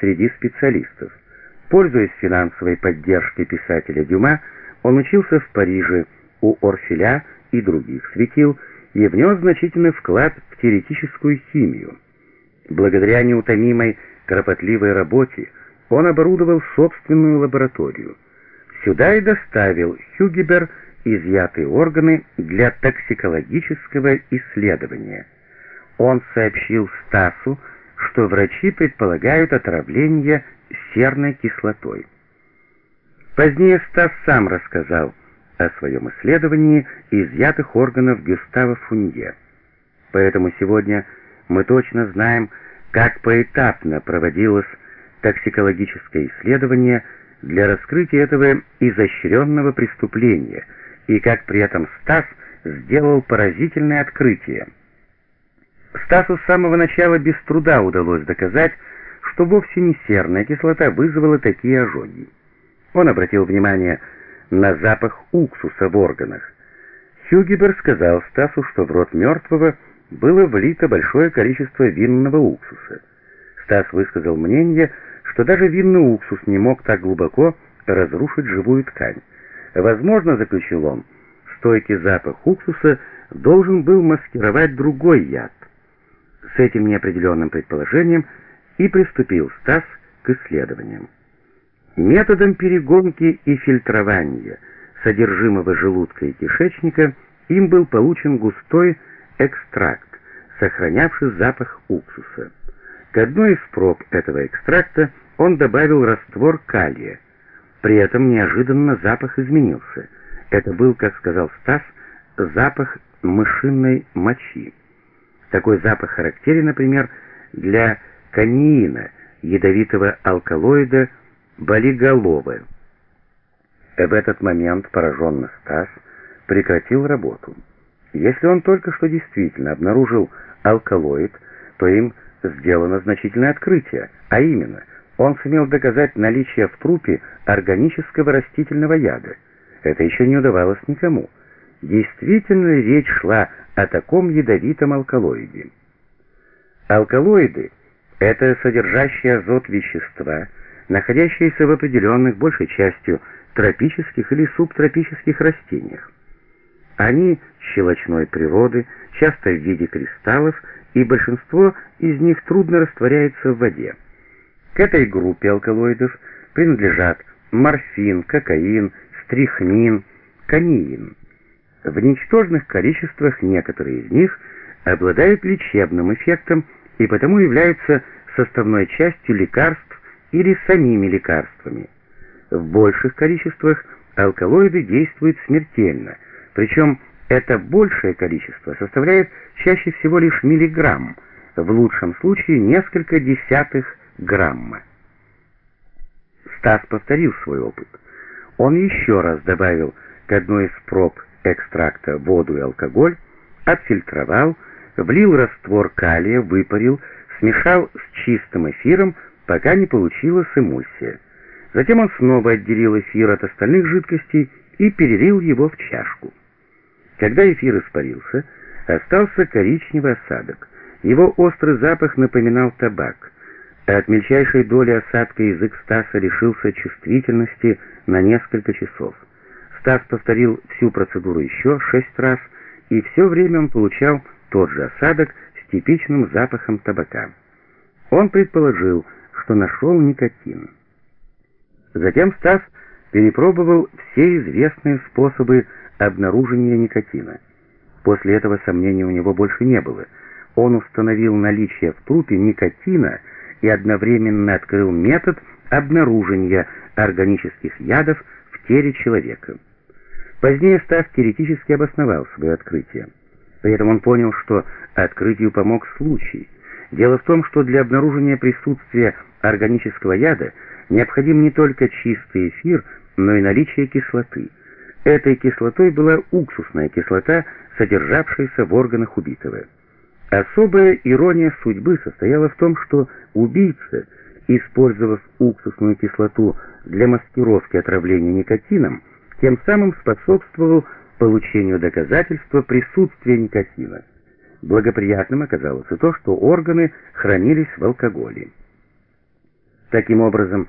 среди специалистов. Пользуясь финансовой поддержкой писателя Дюма, он учился в Париже у Орфеля и других светил и внес значительный вклад в теоретическую химию. Благодаря неутомимой кропотливой работе он оборудовал собственную лабораторию. Сюда и доставил Хюгебер изъятые органы для токсикологического исследования. Он сообщил Стасу, что врачи предполагают отравление серной кислотой. Позднее Стас сам рассказал о своем исследовании изъятых органов Гюстава Фунье. Поэтому сегодня мы точно знаем, как поэтапно проводилось токсикологическое исследование для раскрытия этого изощренного преступления и как при этом Стас сделал поразительное открытие. Стасу с самого начала без труда удалось доказать, что вовсе не серная кислота вызвала такие ожоги. Он обратил внимание на запах уксуса в органах. Хюгебер сказал Стасу, что в рот мертвого было влито большое количество винного уксуса. Стас высказал мнение, что даже винный уксус не мог так глубоко разрушить живую ткань. Возможно, заключил он, стойкий запах уксуса должен был маскировать другой яд. С этим неопределенным предположением и приступил Стас к исследованиям. Методом перегонки и фильтрования содержимого желудка и кишечника им был получен густой экстракт, сохранявший запах уксуса. К одной из проб этого экстракта он добавил раствор калия. При этом неожиданно запах изменился. Это был, как сказал Стас, запах мышиной мочи. Такой запах характерен, например, для каниина, ядовитого алкалоида болиголовы. В этот момент пораженный Стас прекратил работу. Если он только что действительно обнаружил алкалоид, то им сделано значительное открытие, а именно, он сумел доказать наличие в трупе органического растительного яда. Это еще не удавалось никому. Действительно речь шла о таком ядовитом алкалоиде? Алкалоиды — это содержащие азот вещества, находящиеся в определенных, большей частью, тропических или субтропических растениях. Они щелочной природы, часто в виде кристаллов, и большинство из них трудно растворяется в воде. К этой группе алкалоидов принадлежат морфин, кокаин, стрихнин, каниин. В ничтожных количествах некоторые из них обладают лечебным эффектом и потому являются составной частью лекарств или самими лекарствами. В больших количествах алкалоиды действуют смертельно, причем это большее количество составляет чаще всего лишь миллиграмм, в лучшем случае несколько десятых грамма. Стас повторил свой опыт. Он еще раз добавил к одной из проб экстракта воду и алкоголь, отфильтровал, влил раствор калия, выпарил, смешал с чистым эфиром, пока не получилась эмульсия. Затем он снова отделил эфир от остальных жидкостей и перелил его в чашку. Когда эфир испарился, остался коричневый осадок. Его острый запах напоминал табак, а от мельчайшей доли осадка язык Стаса лишился чувствительности на несколько часов. Стас повторил всю процедуру еще шесть раз, и все время он получал тот же осадок с типичным запахом табака. Он предположил, что нашел никотин. Затем Стас перепробовал все известные способы обнаружения никотина. После этого сомнений у него больше не было. Он установил наличие в трупе никотина и одновременно открыл метод обнаружения органических ядов в теле человека. Позднее Стас теоретически обосновал свое открытие. При этом он понял, что открытию помог случай. Дело в том, что для обнаружения присутствия органического яда необходим не только чистый эфир, но и наличие кислоты. Этой кислотой была уксусная кислота, содержавшаяся в органах убитого. Особая ирония судьбы состояла в том, что убийца, использовав уксусную кислоту для маскировки отравления никотином, тем самым способствовал получению доказательства присутствия никотина. Благоприятным оказалось и то, что органы хранились в алкоголе. Таким образом,